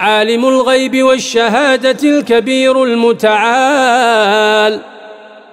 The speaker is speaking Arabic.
عالم الغيب والشهادة الكبير المتعال.